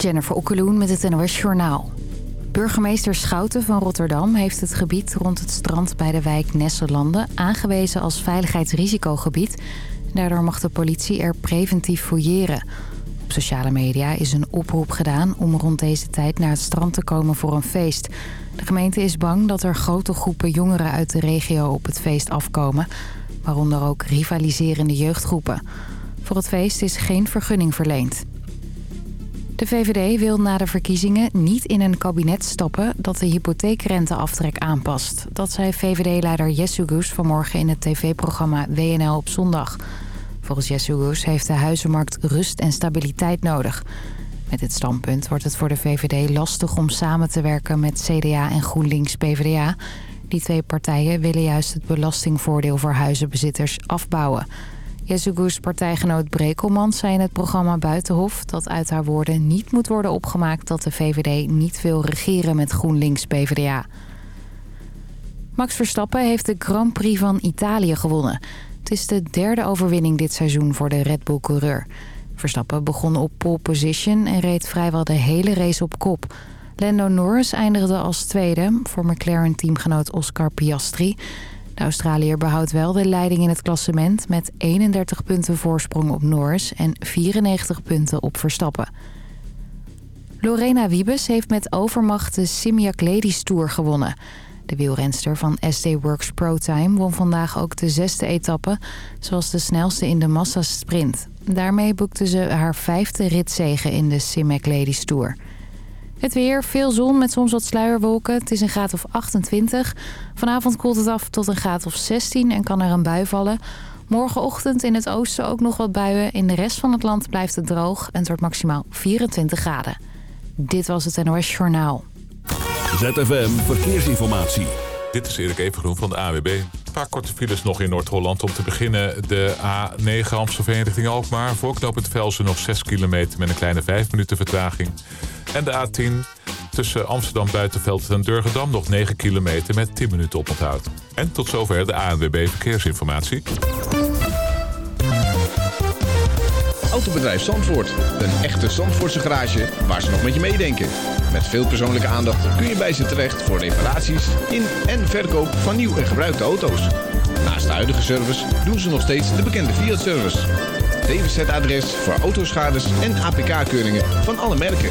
Jennifer Okkeloen met het NOS Journaal. Burgemeester Schouten van Rotterdam heeft het gebied rond het strand bij de wijk Nesselanden aangewezen als veiligheidsrisicogebied. Daardoor mag de politie er preventief fouilleren. Op sociale media is een oproep gedaan om rond deze tijd naar het strand te komen voor een feest. De gemeente is bang dat er grote groepen jongeren uit de regio op het feest afkomen, waaronder ook rivaliserende jeugdgroepen. Voor het feest is geen vergunning verleend. De VVD wil na de verkiezingen niet in een kabinet stappen dat de hypotheekrenteaftrek aanpast. Dat zei VVD-leider Jesse Goes vanmorgen in het tv-programma WNL op zondag. Volgens Jesse Goes heeft de huizenmarkt rust en stabiliteit nodig. Met dit standpunt wordt het voor de VVD lastig om samen te werken met CDA en GroenLinks-PVDA. Die twee partijen willen juist het belastingvoordeel voor huizenbezitters afbouwen. Jezugus partijgenoot Brekelman zei in het programma Buitenhof... dat uit haar woorden niet moet worden opgemaakt dat de VVD niet wil regeren met GroenLinks-PVDA. Max Verstappen heeft de Grand Prix van Italië gewonnen. Het is de derde overwinning dit seizoen voor de Red Bull-coureur. Verstappen begon op pole position en reed vrijwel de hele race op kop. Lando Norris eindigde als tweede voor McLaren-teamgenoot Oscar Piastri... De Australiër behoudt wel de leiding in het klassement... met 31 punten voorsprong op Norris en 94 punten op Verstappen. Lorena Wiebes heeft met overmacht de Simiak Ladies Tour gewonnen. De wielrenster van SD Works Pro Time won vandaag ook de zesde etappe... zoals de snelste in de massasprint. Daarmee boekte ze haar vijfde ritzege in de Simiak Ladies Tour... Het weer, veel zon met soms wat sluierwolken. Het is een graad of 28. Vanavond koelt het af tot een graad of 16 en kan er een bui vallen. Morgenochtend in het oosten ook nog wat buien. In de rest van het land blijft het droog en het wordt maximaal 24 graden. Dit was het NOS Journaal. ZFM Verkeersinformatie. Dit is Erik Evengroen van de AWB. Een paar korte files nog in Noord-Holland. Om te beginnen de A9 Amstelveen richting Alkmaar. Voor knooppunt Velsen nog 6 kilometer met een kleine 5 minuten vertraging. En de A10 tussen Amsterdam Buitenveld en Durgedam nog 9 kilometer met 10 minuten oponthoud. En tot zover de ANWB Verkeersinformatie. Autobedrijf Zandvoort. Een echte Zandvoortse garage waar ze nog met je meedenken. Met veel persoonlijke aandacht kun je bij ze terecht voor reparaties in en verkoop van nieuw en gebruikte auto's. Naast de huidige service doen ze nog steeds de bekende Fiat-service. DWZ-adres voor autoschades en APK-keuringen van alle merken.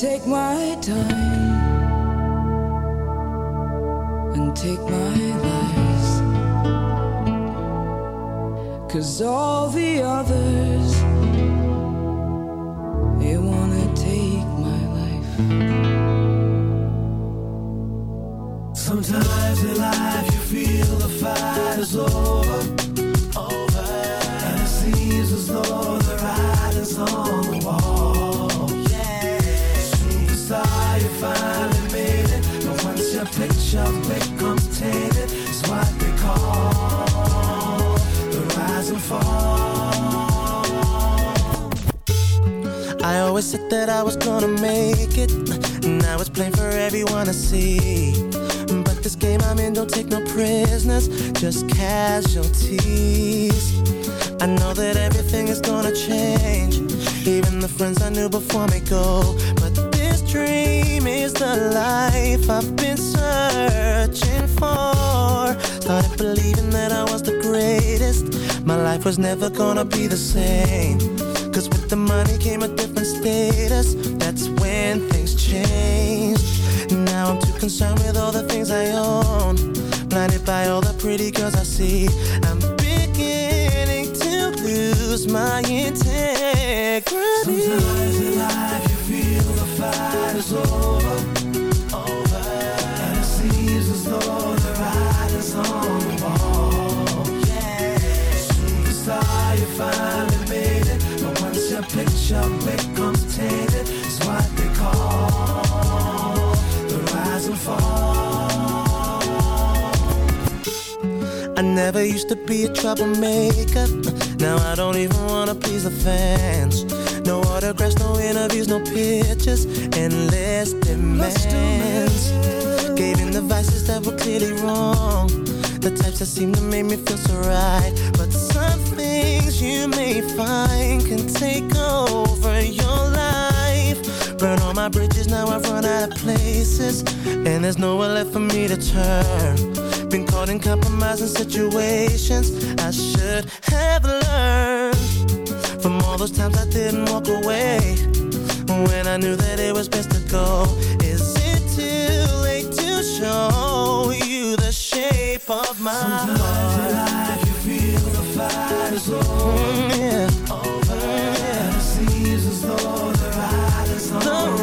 take my time and take my lies. Cause all the others, they wanna take my life. Sometimes in life you feel the fight is over, it's what they call the rise and fall. I always said that I was gonna make it. Now it's plain for everyone to see. But this game I'm in don't take no prisoners, just casualties. I know that everything is gonna change. Even the friends I knew before me go. But this dream is the life I've been searching for. Started believing that I was the greatest. My life was never gonna be the same. Cause with the money came a different status. That's when things changed. Now I'm too concerned with all the things I own. Blinded by all the pretty girls I see. I'm beginning to lose my integrity. Sometimes fight is over, over, and it seems as though the writing's on the wall. Yeah, superstar, you finally made it, but once your picture becomes tainted, it's what they call the rise and fall. I never used to be a troublemaker. Now I don't even wanna please the fans. No autographs, no interviews, no pictures, endless demands. Gave in the vices that were clearly wrong. The types that seem to make me feel so right. But some things you may find can take over your life. Burn all my bridges, now I've run out of places. And there's nowhere left for me to turn. Been caught in compromising situations I should have learned all those times I didn't walk away When I knew that it was best to go Is it too late to show you the shape of my Sometimes in heart? life you feel the fight is over, Mm, yeah. over, and it seems as though the writing's on The the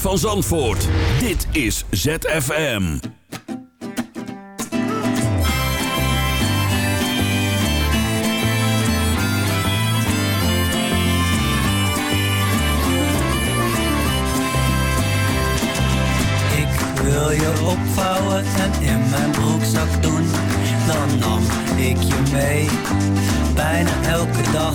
van Zandvoort. Dit is ZFM. Ik wil je opvouwen en in mijn broekzak doen. Dan nam ik je mee, bijna elke dag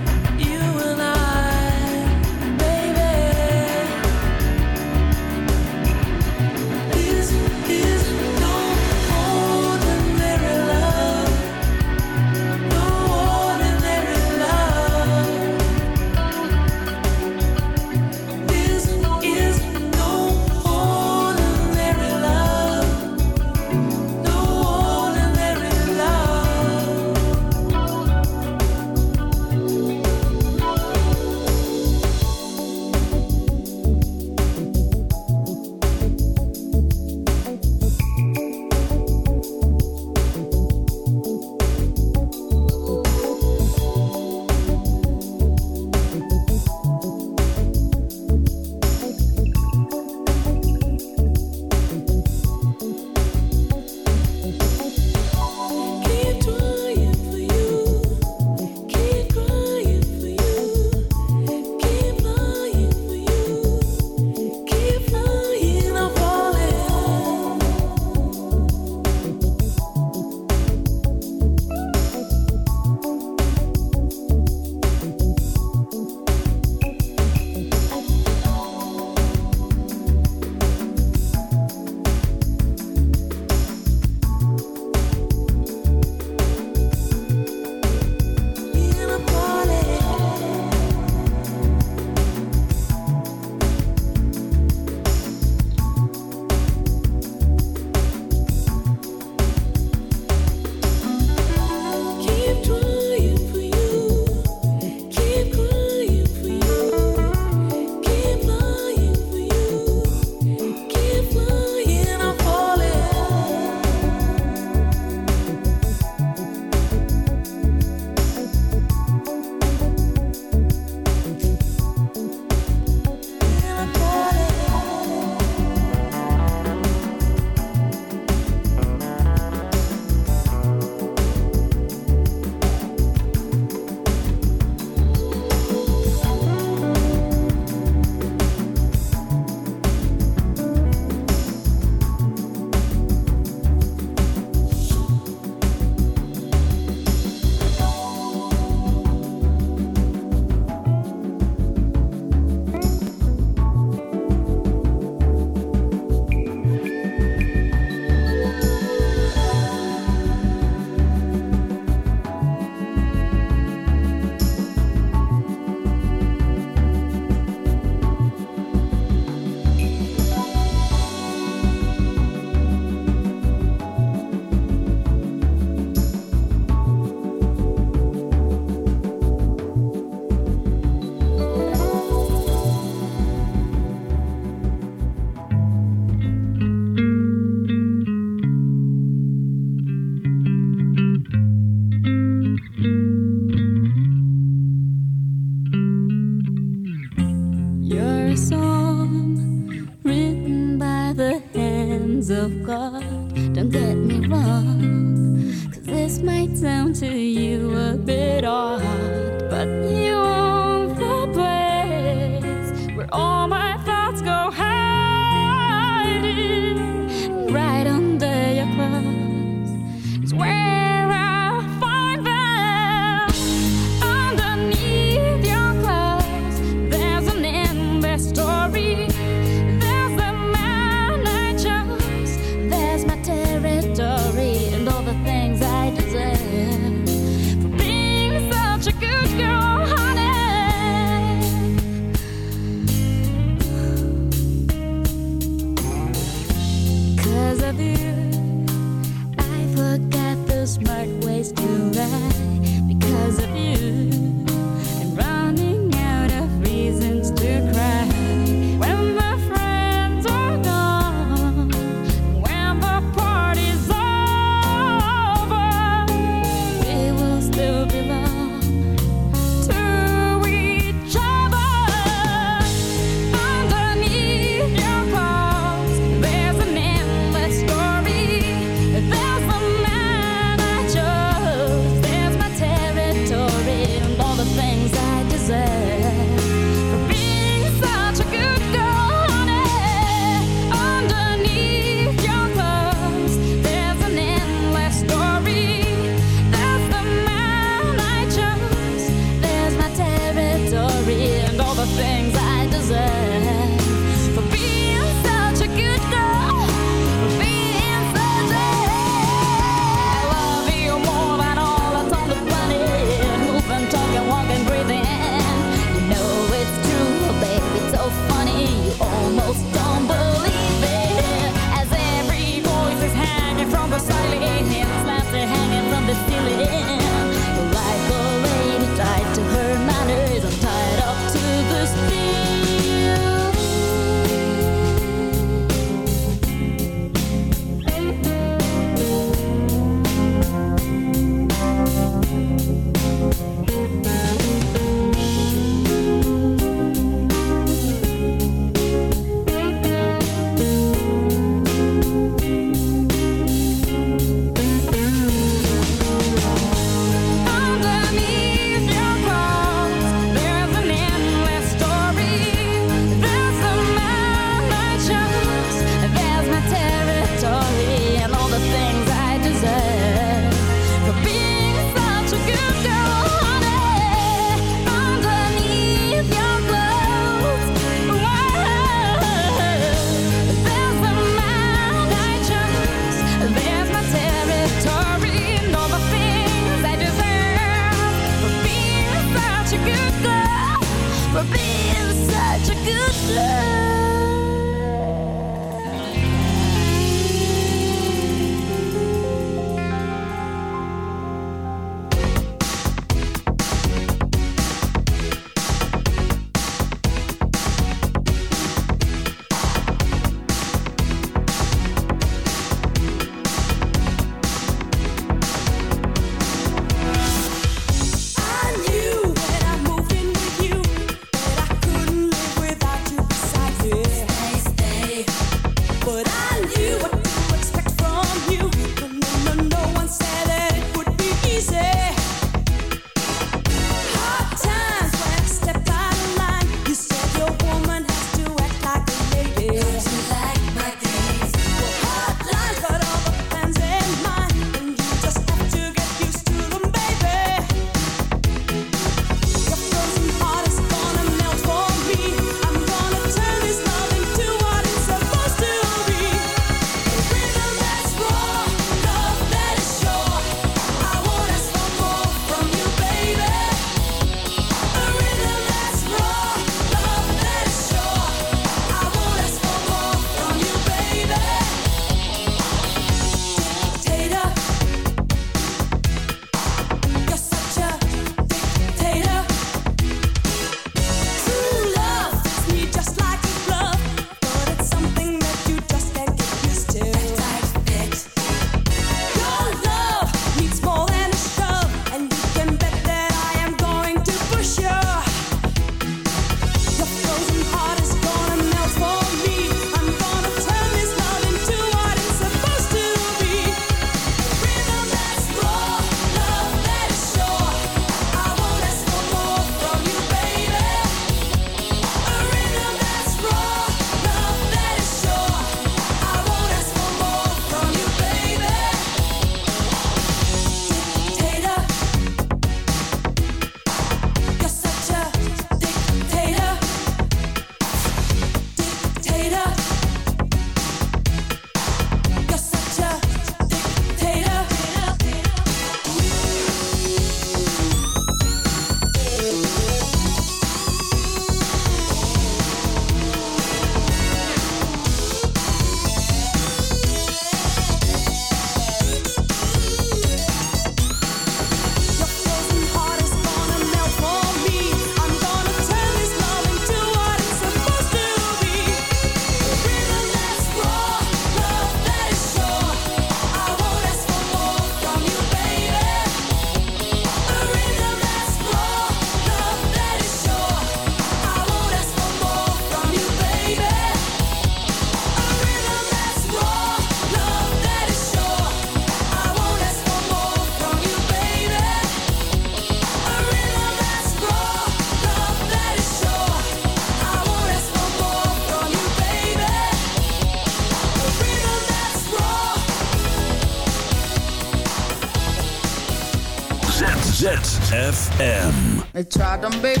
Tried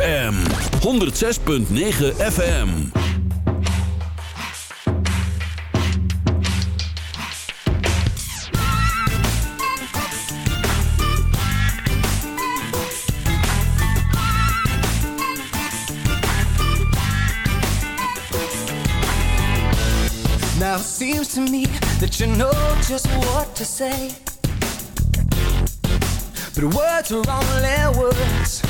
ZFM 106.9 FM. Now it seems to me that you know just what to say. But words are only words.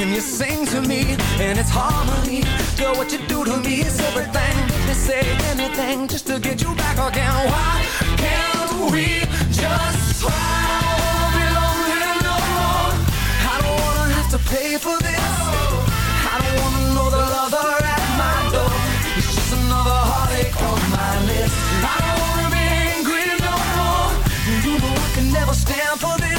And you sing to me, and it's harmony. Girl, what you do to me is everything. They say anything just to get you back again. Why can't we just try? I be lonely no more. I don't wanna have to pay for this. I don't wanna know the lover at my door. It's just another heartache on my list. I don't wanna be angry no more. You know I can never stand for this.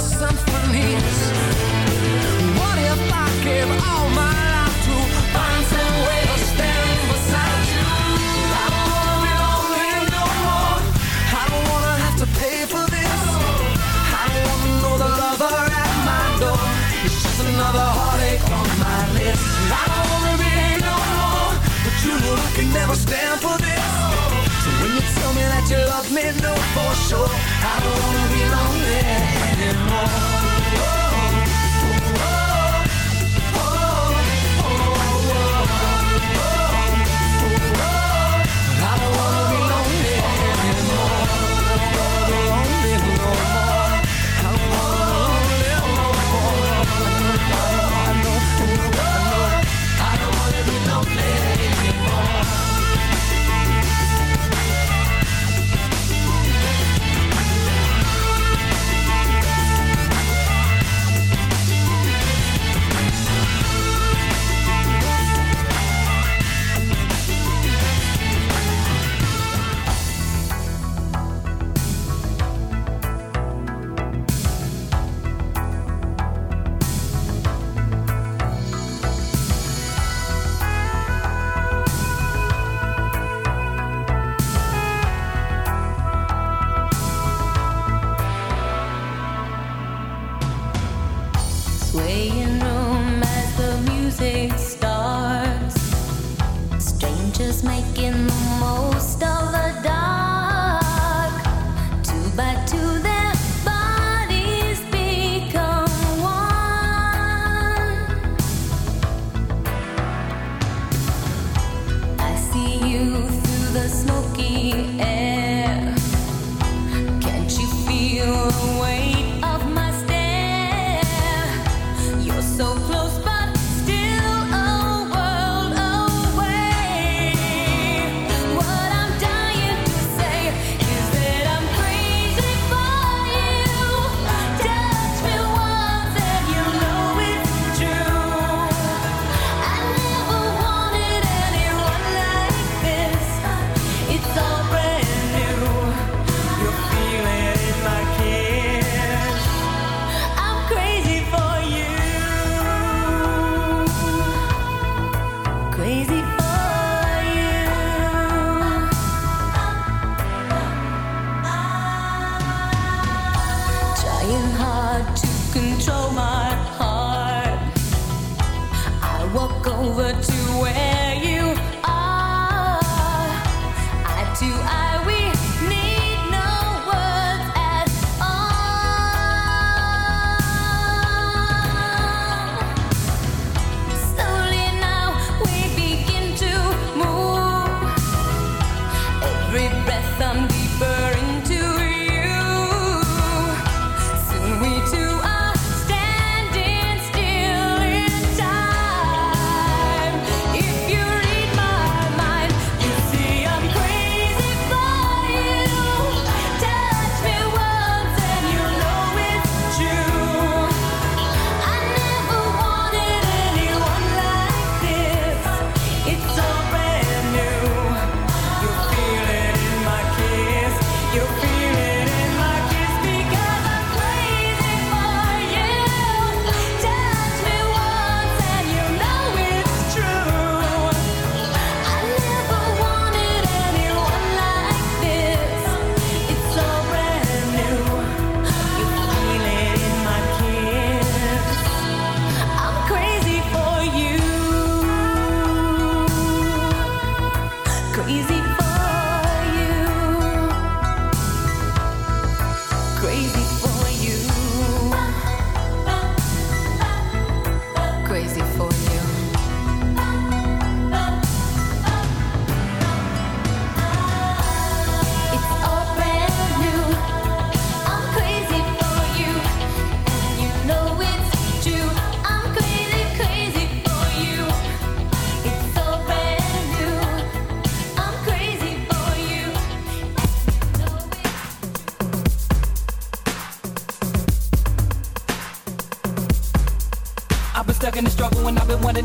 Symphonies? What if I all my life to find some way to stand beside you? I don't wanna be lonely no more. I don't wanna have to pay for this. I don't wanna know the lover at my door. It's just another heartache on my list. I don't wanna be no more, but you know I can never stand for this. You tell me that you love me, for sure I don't wanna be lonely anymore.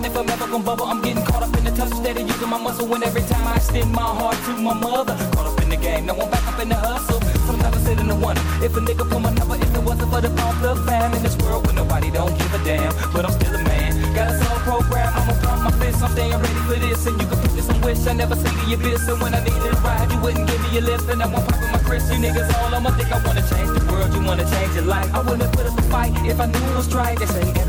Been if I'm ever gonna bubble. I'm getting caught up in the touch, steady using my muscle. And every time I extend my heart to my mother, caught up in the game, now I'm back up in the hustle. Sometimes I sit in the wonder if a nigga pull my number, if it wasn't for the pump the fam in this world where nobody don't give a damn. But I'm still a man, got a soul program. I'ma pump my fist, I'm staying ready for this. And you can put this on wish I never see the abyss. And when I needed a ride, you wouldn't give me a lift. And I won't pop in my Chris. You niggas all I'ma think I wanna change the world, you wanna change your life. I wouldn't put up a fight if I knew it was right. Everything happened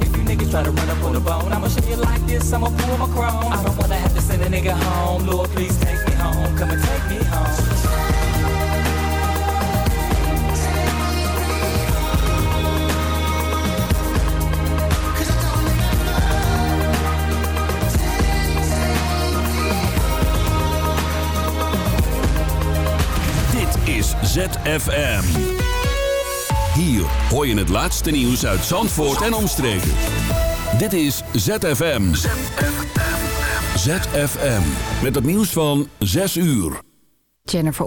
niggas try to run up on the bone, I'ma show you like this, I'ma pull my chrome. I don't wanna have to send a nigga home. Lord, please take me home. Come and take me home. ZFM. Hier hoor je het laatste nieuws uit Zandvoort en omstreken. Dit is ZFM. ZFM. Met het nieuws van 6 uur. Jennifer